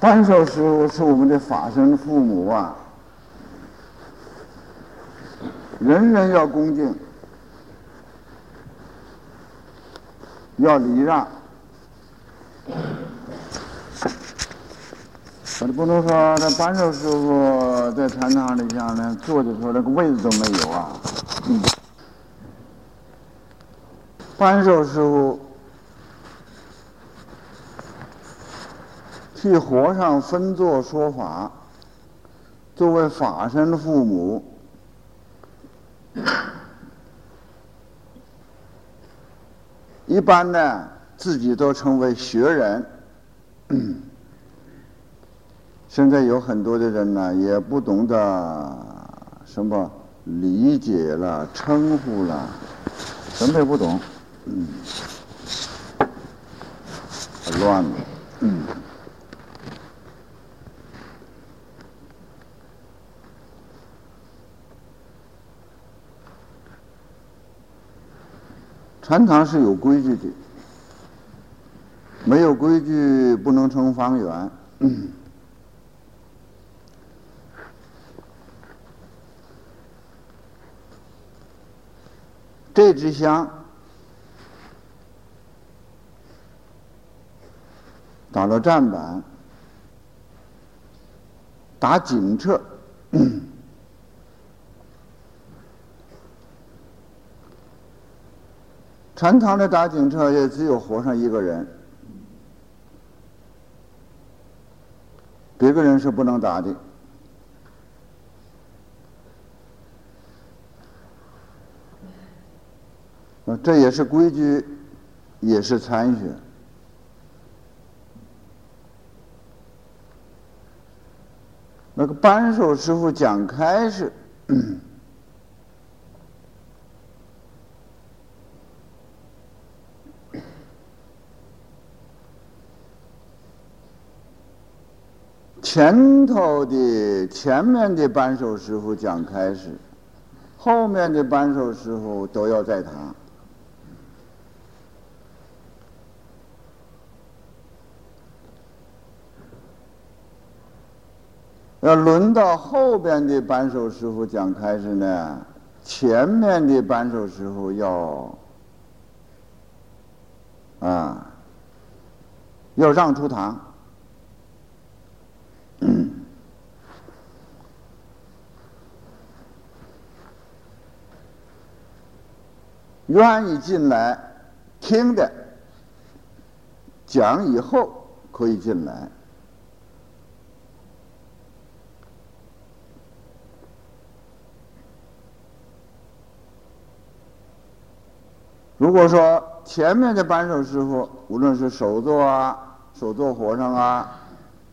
扳手师傅是我们的法身父母啊，人人要恭敬，要礼让。我不能说这扳手师傅在禅堂里下呢，坐的时候那个位子都没有啊。扳手师傅替和尚分座说法，作为法身的父母，一般呢自己都称为学人。现在有很多的人呢，也不懂得什么理解了、称呼了，什么也不懂，嗯，很乱了，嗯。禅堂是有规矩的，没有规矩不能成方圆。这支香打了站板，打警车。禅堂的打警车也只有和尚一个人，别个人是不能打的。这也是规矩，也是参学。那个扳手师傅讲开是。前头的前面的扳手师傅讲开始，后面的扳手师傅都要在堂。要轮到后边的扳手师傅讲开始呢，前面的扳手师傅要啊，要让出堂。愿意进来听的，讲以后可以进来。如果说前面的扳手师傅，无论是首座啊、首座和尚啊、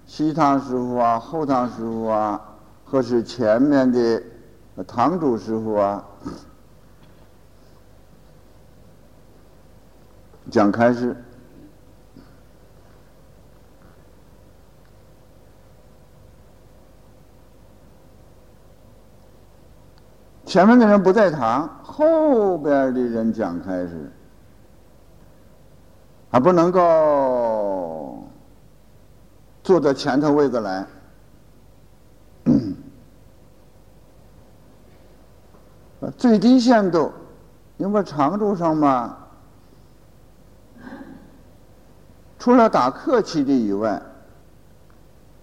西堂师傅啊、后堂师傅啊，或是前面的堂主师傅啊。讲开始，前面的人不在堂，后边的人讲开始，还不能够坐到前头位子来，最低限度，因为常住上嘛。除了打客气的以外，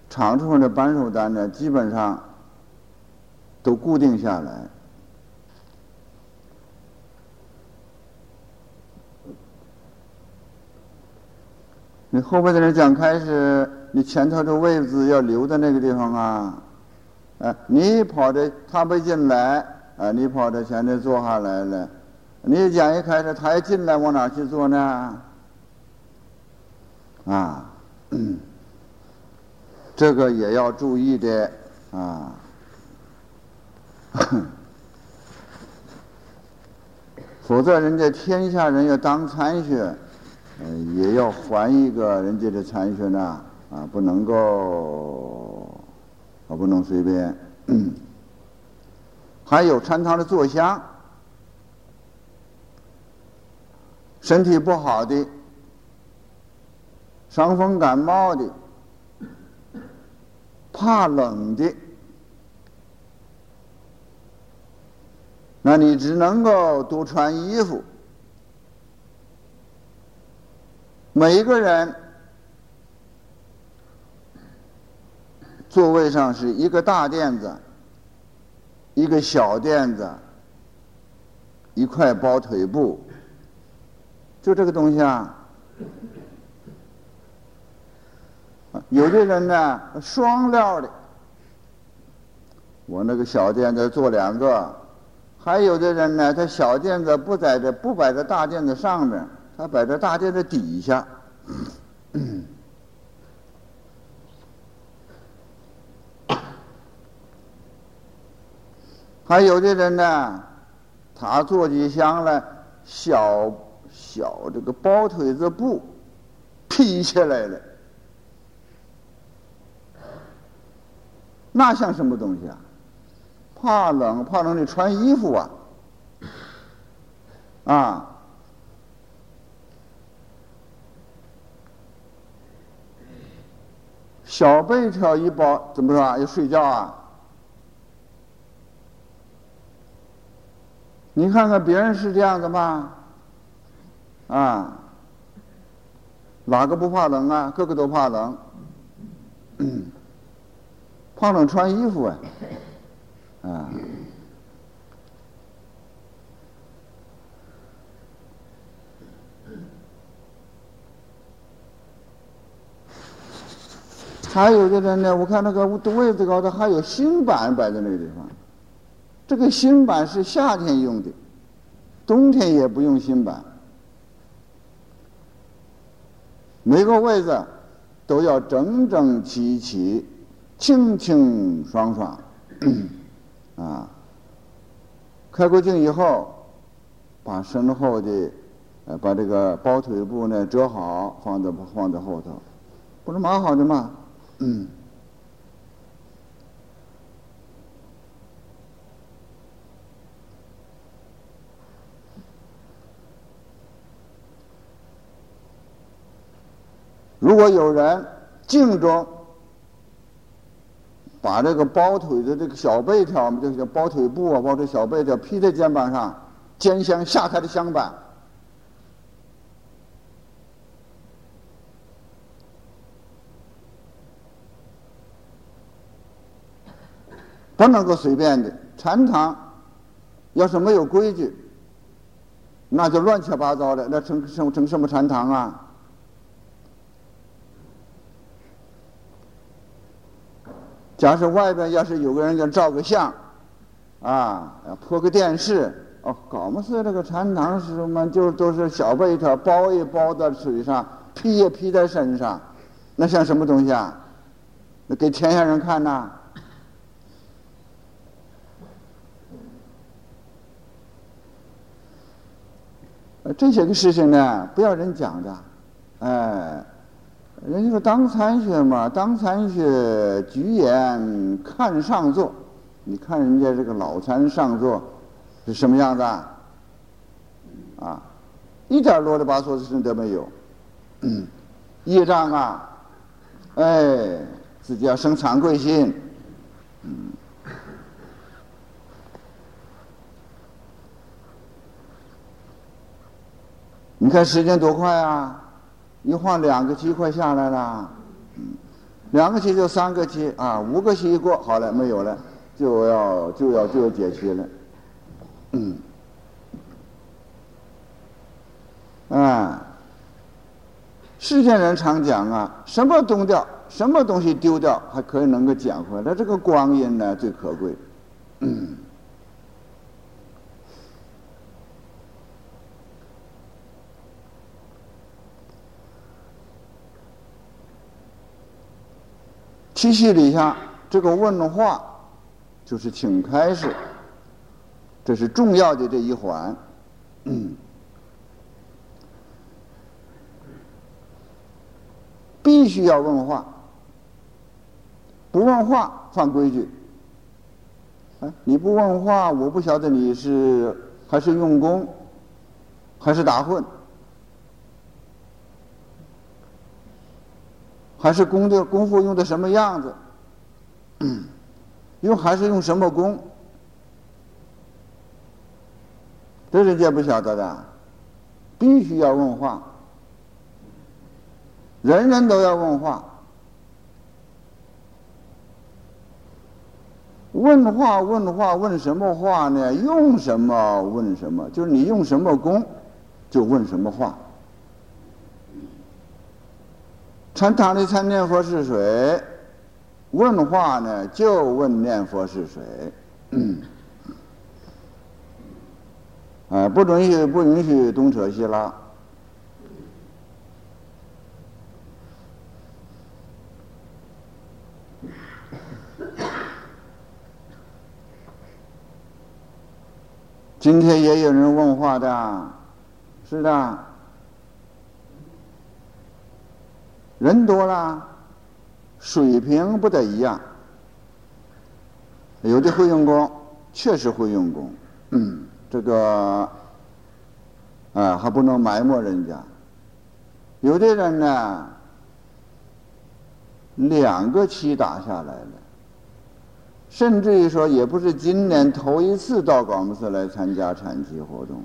长处的扳手单呢，基本上都固定下来。你后边的人讲开始，你前头的位置要留在那个地方啊！啊，你跑着他没进来啊，你跑着前头坐下来了。你讲一开始，他一进来，往哪去坐呢？啊，这个也要注意的啊，否则人家天下人要当参学，嗯，也要还一个人家的参学呢啊，不能够，啊，不能随便。还有参堂的坐香，身体不好的。伤风感冒的，怕冷的，那你只能够多穿衣服。每一个人座位上是一个大垫子，一个小垫子，一块包腿布，就这个东西啊。有的人呢，双料的，我那个小垫子做两个；还有的人呢，他小垫子不在这，不摆在大垫子上面，他摆在大垫子底下。还有的人呢，他做起香来，小小这个包腿子布披下来了。那像什么东西啊？怕冷，怕冷，你穿衣服啊！啊，小被条一包，怎么说啊？要睡觉啊？你看看别人是这样的吗？啊，哪个不怕冷啊？个个都怕冷。怕冷穿衣服啊，啊！还有的人呢，我看那个位子高头还有新板摆在那个地方。这个新板是夏天用的，冬天也不用新板。每个位子都要整整齐齐。清清爽爽，啊！开过镜以后，把身后的，呃，把这个包腿布呢折好，放在放在后头，不是蛮好的吗？如果有人镜中。把这个包腿的这个小背条，这个叫包腿布啊，包这小背条披在肩膀上，肩箱下开的箱板，不能够随便的。禅堂要是没有规矩，那就乱七八糟的，那成成成什么禅堂啊？假设外边要是有个人要照个相，啊，铺个电视，哦，搞么事这个禅堂是什么？就都是小被条包一包在腿上，披也披在身上，那像什么东西啊？那给天下人看呐？这些个事情呢，不要人讲的，哎。人家说当参学嘛，当参学举眼看上座，你看人家这个老禅上座是什么样子啊？啊，一点啰里吧嗦的事情都没有。业障啊，哎，自己要生惭愧心。嗯，你看时间多快啊！一晃两个期快下来了，嗯，两个期就三个期啊，五个期一过，好了，没有了，就要就要就要解期了，嗯，啊，世间人常讲啊，什么东掉，什么东西丢掉，还可以能够捡回来，这个光阴呢最可贵，嗯。七系里下这个问话，就是请开始，这是重要的这一环，必须要问话，不问话犯规矩。啊，你不问话，我不晓得你是还是用功，还是打混。还是功的功夫用的什么样子？用还是用什么功？这人家不晓得的，必须要问话，人人都要问话。问话问话问什么话呢？用什么问什么？就是你用什么功，就问什么话。禅堂里参念佛是谁？问话呢，就问念佛是谁。啊，不允许不允许东扯西拉。今天也有人问话的，是的，人多了，水平不得一样。有的会用功，确实会用功，这个啊还不能埋没人家。有的人呢，两个期打下来了。甚至于说，也不是今年头一次到广播寺来参加禅期活动，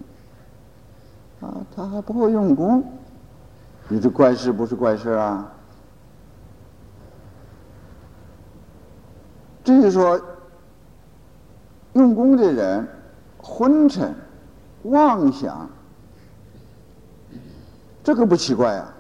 啊，他还不会用功，你这怪事不是怪事啊？至于说用功的人昏沉、妄想，这个不奇怪啊。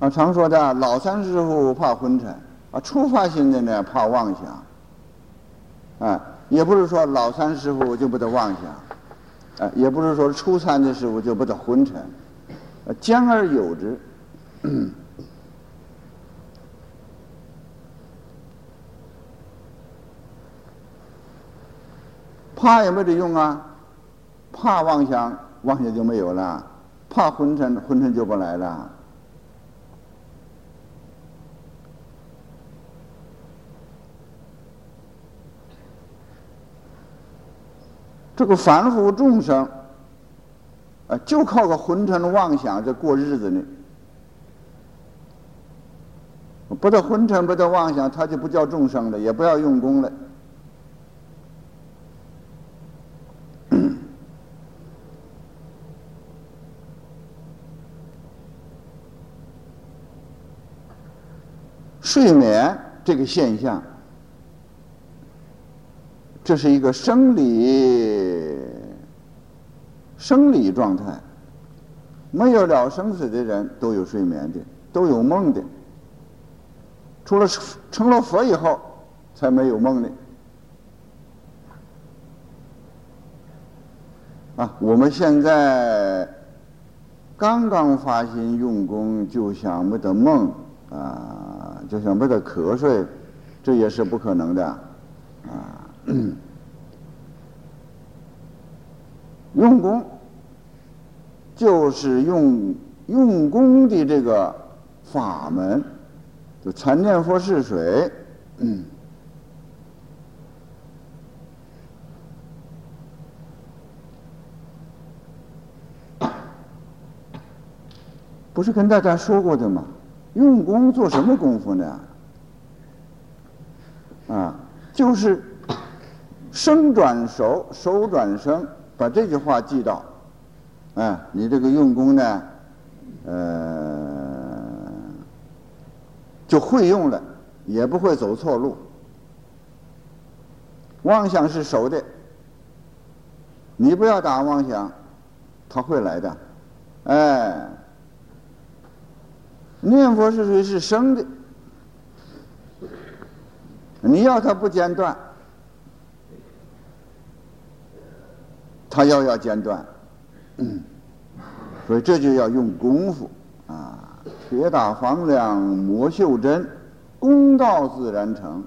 啊，常说的老三师傅怕昏沉，啊，初发心的呢怕妄想，啊，也不是说老三师傅就不得妄想，啊，也不是说初三的时候就不得昏沉，呃，兼而有之。怕也没得用啊，怕妄想，妄想就没有了；怕昏沉，昏沉就不来了。这个凡夫众生，啊，就靠个昏沉妄想在过日子呢。不得昏沉，不得妄想，他就不叫众生了，也不要用功了。睡眠这个现象。这是一个生理生理状态，没有了生死的人都有睡眠的，都有梦的。除了成了佛以后，才没有梦的。啊，我们现在刚刚发心用功，就想没得梦啊，就想没得瞌睡，这也是不可能的啊。嗯用功就是用用功的这个法门，就禅念佛是水，嗯，不是跟大家说过的吗？用功做什么功夫呢？啊，就是。生转熟，熟转生，把这句话记到，哎，你这个用功呢，呃，就会用了，也不会走错路。妄想是熟的，你不要打妄想，他会来的，哎，念佛是谁是生的，你要他不间断。他又要间断，所以这就要用功夫啊！铁打房梁磨绣针，功到自然成。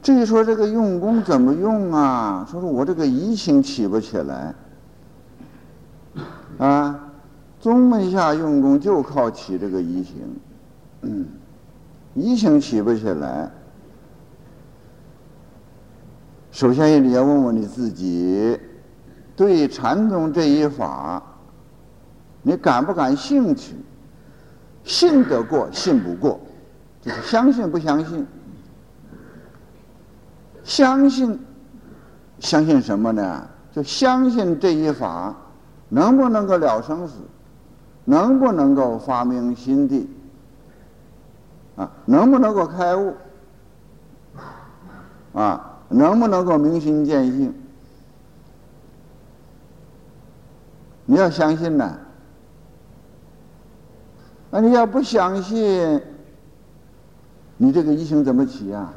至于说这个用功怎么用啊？说说我这个疑情起不起来啊？宗门下用功就靠起这个疑情，疑情起不起来。首先，你要问问你自己，对禅宗这一法，你感不感兴趣？信得过，信不过，就是相信不相信。相信，相信什么呢？就相信这一法能不能够了生死，能不能够发明心地，啊，能不能够开悟，啊，能不能够明心见性？你要相信呢。那你要不相信，你这个疑心怎么起啊？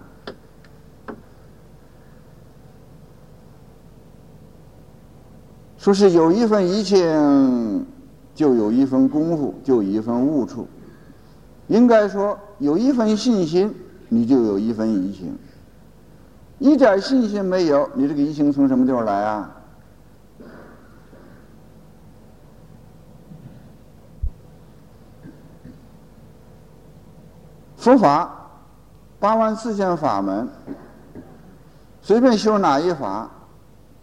说是有一份疑情，就有一份功夫，就有一份悟处。应该说，有一份信心，你就有一份疑情。一点信心没有，你这个疑情从什么地方来啊？佛法八万四千法门，随便修哪一法，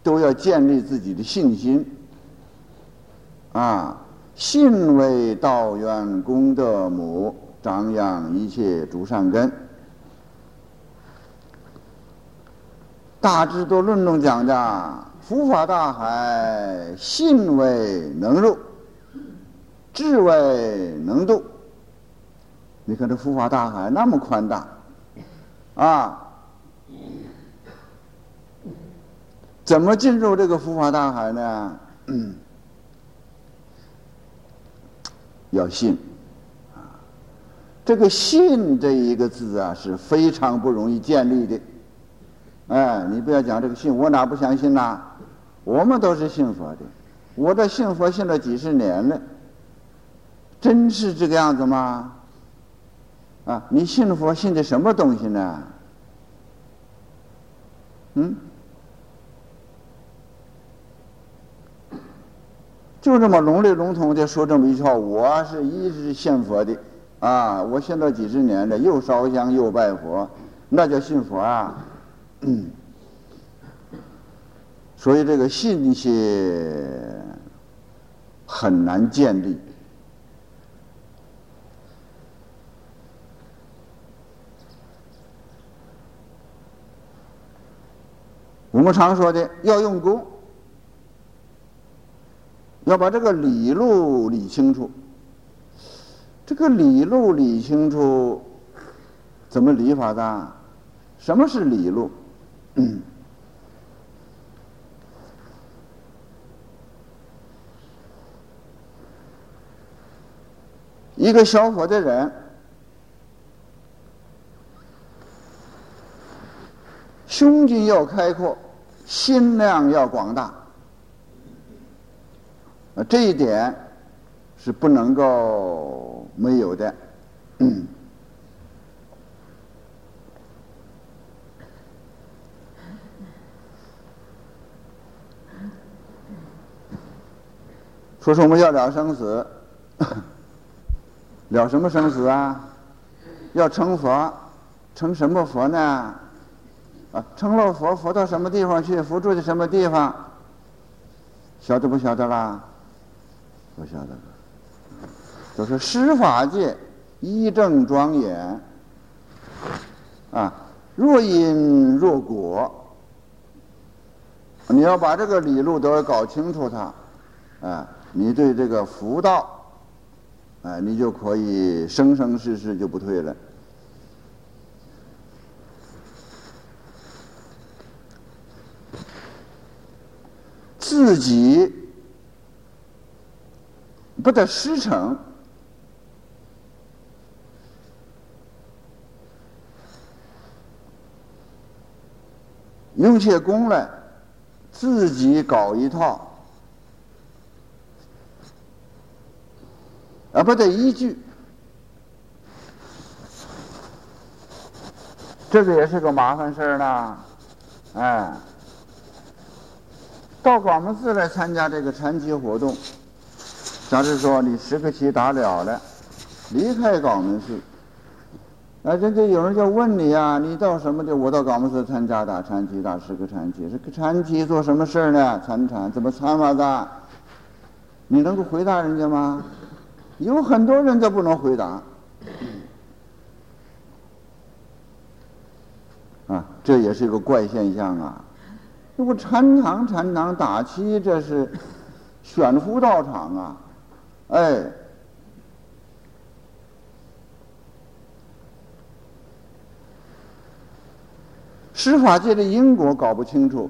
都要建立自己的信心。啊，信为道源功德母，长养一切诸善根。大智多论中讲的，佛法大海，信为能入，智为能渡。你看这佛法大海那么宽大，啊，怎么进入这个佛法大海呢？要信，啊，这个信这一个字啊是非常不容易建立的。哎，你不要讲这个信，我哪不相信呐？我们都是信佛的，我这信佛信了几十年了，真是这个样子吗？啊，你信佛信的什么东西呢？嗯，就这么笼里笼统的说这么一句话，我是一直信佛的，啊，我信了几十年了，又烧香又拜佛，那叫信佛啊。嗯，所以这个信息很难建立。我们常说的要用功，要把这个理路理清楚。这个理路理清楚，怎么理法的？什么是理路？一个小伙的人。胸襟要开阔，心量要广大，这一点是不能够没有的嗯。说说我们要了生死，了什么生死啊？要成佛，成什么佛呢？啊，成了佛，佛到什么地方去？佛住在什么地方？晓得不晓得啦？不晓得。就是施法界一正庄严，啊，若因若果，你要把这个理路都要搞清楚它，啊，你对这个福道，啊，你就可以生生世世就不退了。自己不得失诚，用些功来自己搞一套，而不得依据，这个也是个麻烦事儿呢，哎。到广门寺来参加这个禅期活动，假如说你十个期打了了，离开广门寺，那人家有人就问你呀，你到什么地？我到广门寺参加打禅期，打十个禅期，这个禅期做什么事儿呢？参禅怎么参法的？你能够回答人家吗？有很多人都不能回答。啊，这也是一个怪现象啊！这不禅堂禅堂打七，这是选夫道场啊！哎，司法界的因果搞不清楚，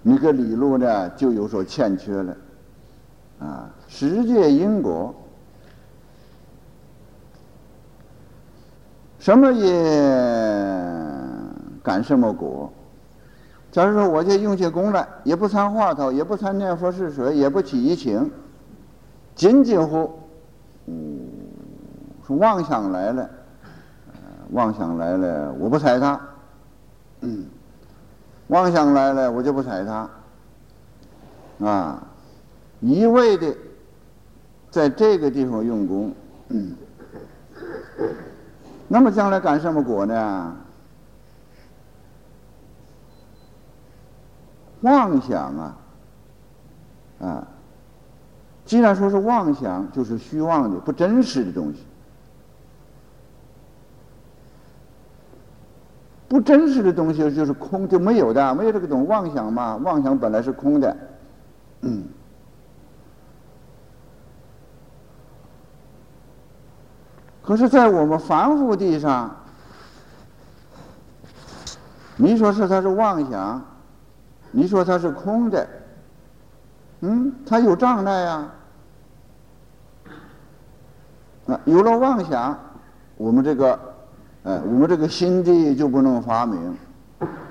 你个理路呢就有所欠缺了。啊，十界因果，什么也感什么果。假如说我就用些功来，也不参话头，也不参念佛是水，也不起疑情，仅仅乎，嗯，是妄想来了，妄想来了，我不睬他，嗯，妄想来了，我就不睬他，啊，一味的在这个地方用功，嗯，那么将来干什么果呢？妄想啊，啊，既然说是妄想，就是虚妄的、不真实的东西。不真实的东西就是空，就没有的，没有这个东妄想嘛。妄想本来是空的，嗯。可是，在我们凡夫地上，你说是它是妄想？你说它是空的，嗯，它有障碍呀。啊，有了妄想，我们这个，哎，我们这个心地就不能发明，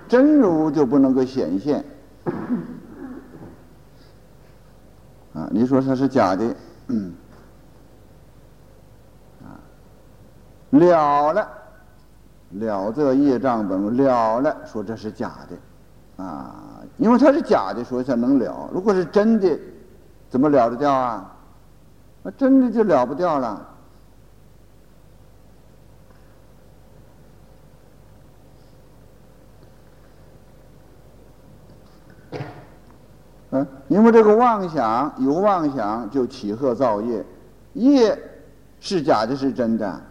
真如就不能够显现。啊，你说它是假的，嗯，了了，了这业障本了了，说这是假的，啊。因为它是假的，所以才能了。如果是真的，怎么了得掉啊？那真的就了不掉了。嗯，因为这个妄想有妄想就起鹤造业，业是假的，是真的。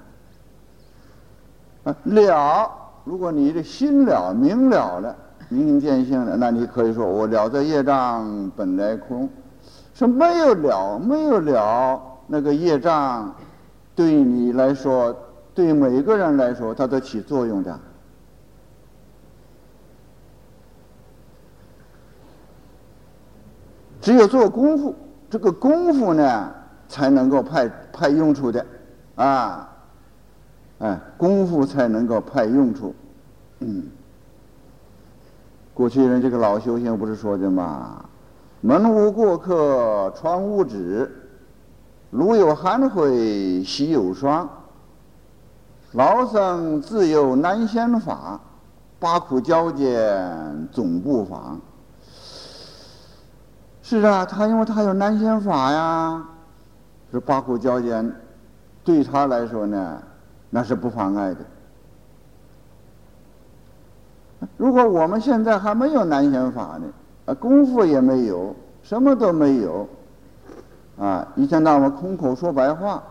啊，了，如果你的心了明了了。明心见性了，那你可以说我了在业障本来空，说没有了，没有了那个业障，对你来说，对每个人来说，它都起作用的。只有做功夫，这个功夫呢，才能够派派用处的，啊，哎，功夫才能够派用处，嗯。过去人这个老修行不是说的吗？门无过客窗无纸，路有寒灰席有霜。老僧自有难仙法，八苦交煎总不妨。是啊，他因为他有难仙法呀，这八苦交煎对他来说呢，那是不妨碍的。如果我们现在还没有南显法呢，啊，功夫也没有，什么都没有，啊，一天到晚空口说白话，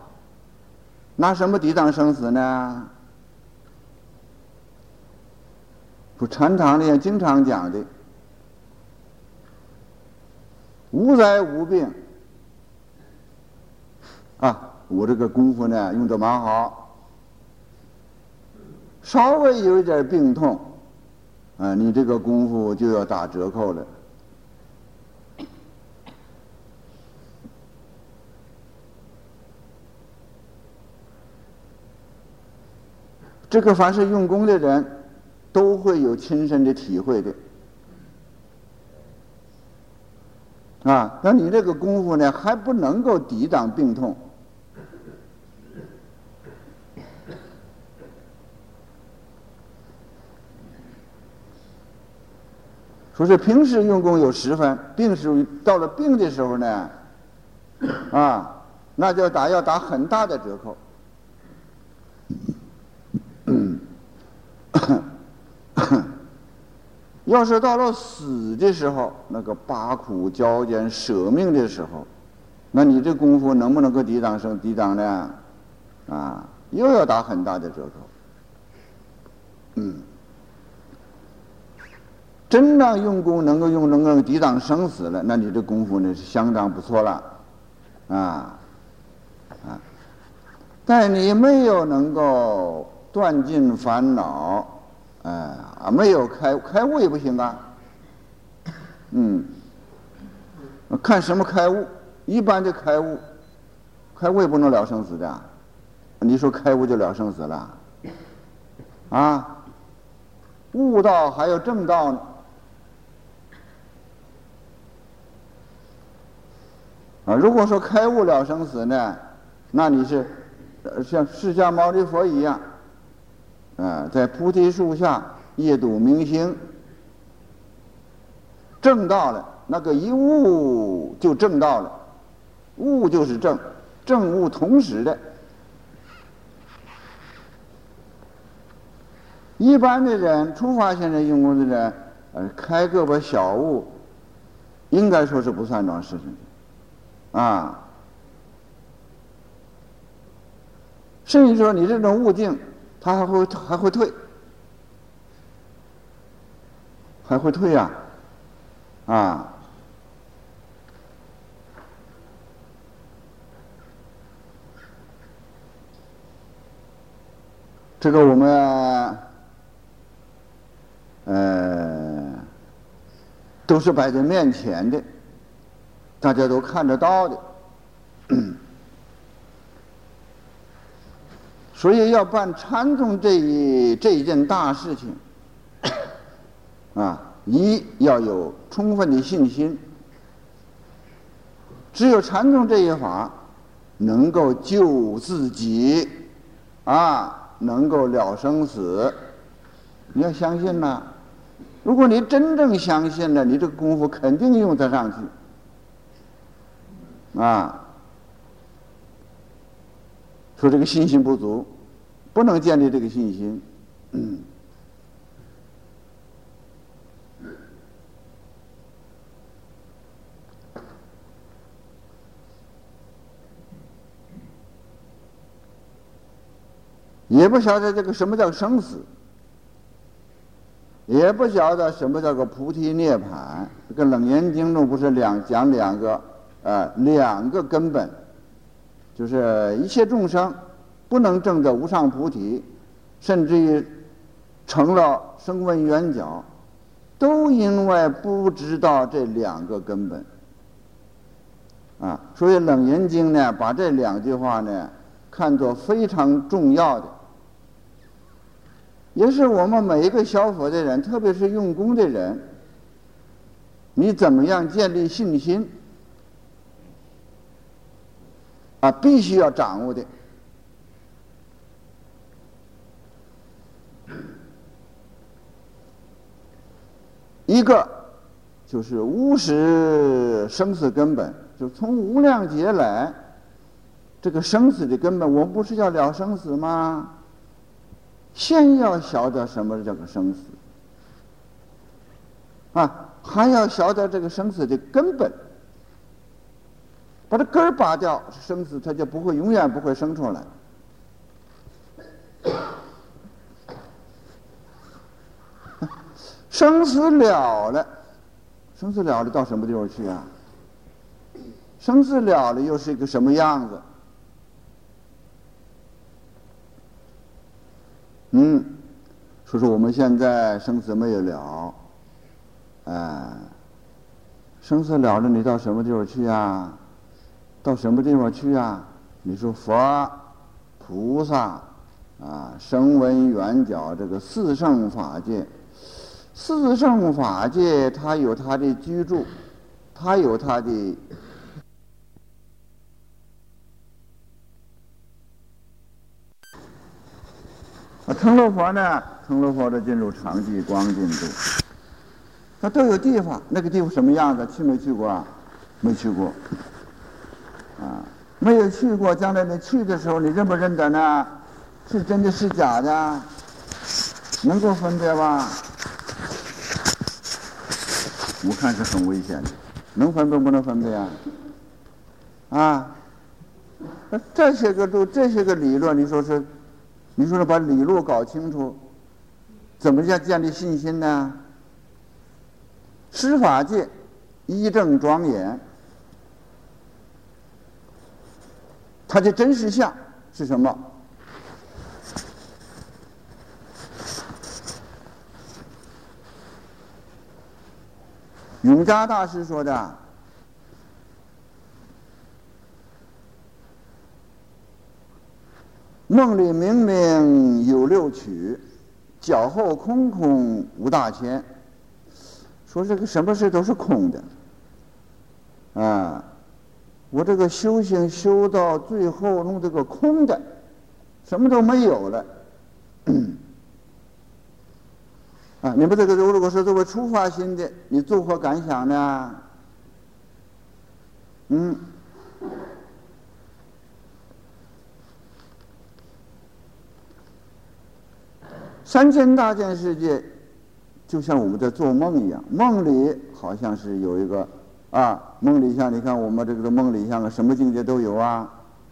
拿什么抵挡生死呢？不，禅堂里经常讲的，无灾无病，啊，我这个功夫呢用的蛮好，稍微有一点病痛。啊，你这个功夫就要打折扣了。这个凡是用功的人，都会有亲身的体会的。啊，那你这个功夫呢，还不能够抵挡病痛。不是平时用功有十分，病时到了病的时候呢，啊，那就打要打很大的折扣。要是到了死的时候，那个八苦交煎舍命的时候，那你这功夫能不能够抵挡生抵挡呢？啊，又要打很大的折扣。嗯，真正用功能够用能够抵挡生死了，那你这功夫呢是相当不错了，啊啊！但你没有能够断尽烦恼，哎，没有开开悟也不行啊。嗯，看什么开悟？一般的开悟，开悟也不能了生死的。你说开悟就了生死了？啊？悟道还有正道呢，啊！如果说开悟了生死呢，那你是像释迦牟尼佛一样，啊，在菩提树下夜睹明星，正道了，那个一悟就正道了，悟就是正，正悟同时的。一般的人，初发现人用功的人，呃，开个把小悟，应该说是不算桩事情的，啊。甚至说你这种悟境，它还会还会退，还会退呀，啊。这个我们。呃，都是摆在面前的，大家都看得到的，所以要办禅宗这一这一件大事情，啊，一要有充分的信心，只有禅宗这一法能够救自己，啊，能够了生死，你要相信呐。如果你真正相信了，你这个功夫肯定用得上去，啊！说这个信心不足，不能建立这个信心嗯，也不晓得这个什么叫生死。也不晓得什么叫个菩提涅盘，这个《楞严经》中不是两讲两个，呃，两个根本，就是一切众生不能证得无上菩提，甚至于成了声闻缘觉，都因为不知道这两个根本，啊，所以《楞严经》呢，把这两句话呢看作非常重要的。也是我们每一个小佛的人，特别是用功的人，你怎么样建立信心啊？必须要掌握的。一个就是无始生死根本，就从无量劫来，这个生死的根本，我们不是要了生死吗？先要晓得什么叫个生死，啊，还要晓得这个生死的根本，把这根儿拔掉，生死它就不会永远不会生出来。生死了了，生死了了到什么地方去啊？生死了了又是一个什么样子？嗯，说说我们现在生死没有了，哎，生死了了，你到什么地方去啊？到什么地方去啊？你说佛、菩萨啊，声闻缘觉这个四圣法界，四圣法界它有它的居住，它有它的。啊成罗佛呢？成罗佛的进入长寂光净土，它都有地方。那个地方什么样子？去没去过啊？没去过。啊，没有去过。将来你去的时候，你认不认得呢？是真的是假的？能够分别吧？我看是很危险的，能分辨不能分辨啊？啊，这些个都这些个理论，你说是，你说是把理路搞清楚，怎么叫建立信心呢？司法界一正庄严，它的真实相是什么？永嘉大师说的：“梦里明明有六曲，脚后空空无大千。说这个什么事都是空的，啊，我这个修行修到最后弄这个空的，什么都没有了。”啊，你们这个如果是作为出发心的，你作何感想呢？嗯，三千大千世界，就像我们在做梦一样，梦里好像是有一个啊，梦里像你看我们这个梦里像个什么境界都有啊，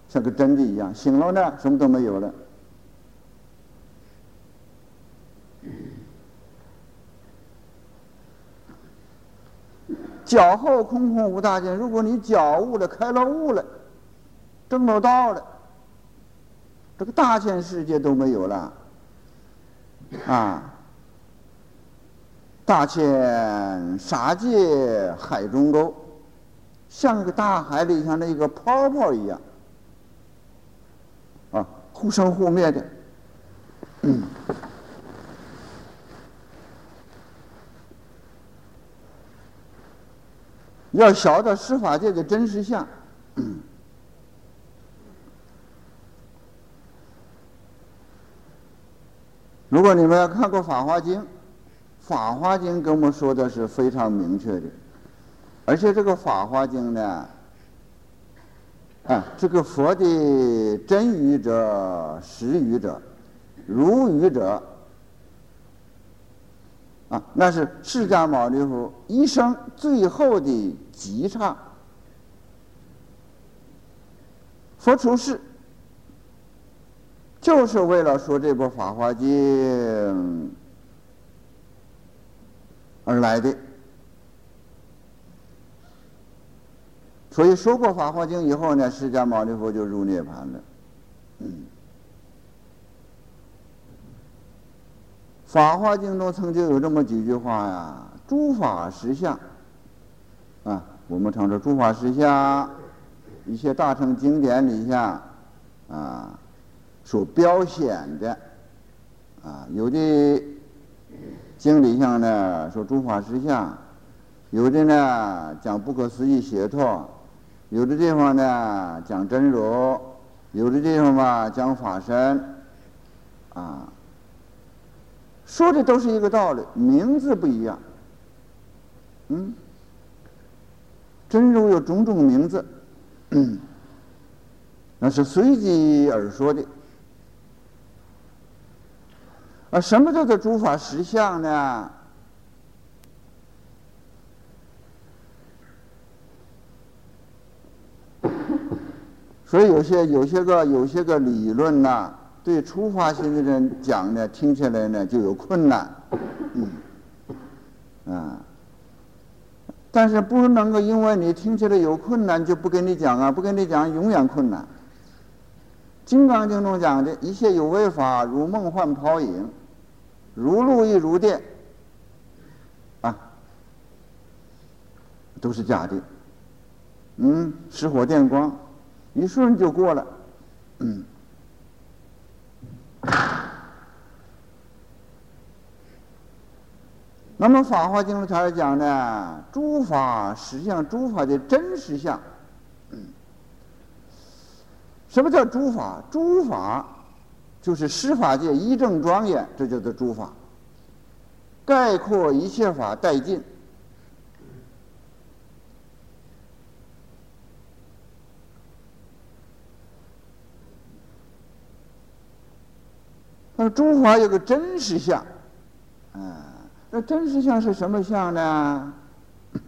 像个真的一样，醒了呢，什么都没有了。脚后空空无大见，如果你脚悟了，开了悟了，证了道了，这个大千世界都没有了，啊！大千沙界海中沟，像个大海里像那个泡泡一样，啊，互生互灭的，嗯。要晓得司法界的真实相。如果你们要看过《法华经》，《法华经》跟我们说的是非常明确的，而且这个《法华经》呢，啊，这个佛的真语者、实语者、如语者。啊，那是释迦牟尼佛一生最后的吉唱。佛出世，就是为了说这部《法华经》而来的。所以说过《法华经》以后呢，释迦牟尼佛就入涅盘了。嗯。《法华经》中曾经有这么几句话呀：“诸法实相。”啊，我们常说“诸法实相”，一些大乘经典里下啊所标显的啊，有的经里上呢说“诸法实相”，有的呢讲不可思议解脱，有的地方呢讲真如，有的地方嘛讲法身，啊。说的都是一个道理，名字不一样。嗯，真如有种种名字，那是随机而说的。啊，什么叫做诸法实相呢？所以有些有些个有些个理论呐。对初发心的人讲呢，听起来呢就有困难，嗯，啊，但是不能够因为你听起来有困难就不跟你讲啊，不跟你讲永远困难。《金刚经》中讲的一切有为法，如梦幻泡影，如露亦如电，啊，都是假的，嗯，石火电光，一瞬就过了，嗯。那么《法华经》里头讲呢，诸法实相，诸法的真实相。什么叫诸法？诸法就是十法界一正庄严，这叫做诸法。概括一切法殆尽。那诸法有个真实相，嗯，那真实相是什么相呢？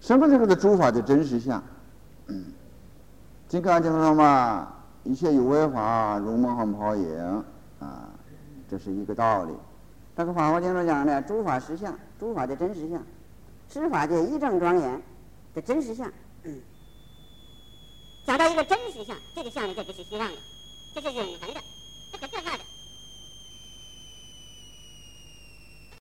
什么叫做诸法的真实相？嗯，金刚经说嘛，一切有为法如梦幻泡影啊，这是一个道理。这个《法华经》上讲的诸法实相，诸法的真实相，十法界一正庄严的真实相。讲到一个真实相，这个相呢，这不是虚妄的，这是永恒的，这可可怕的。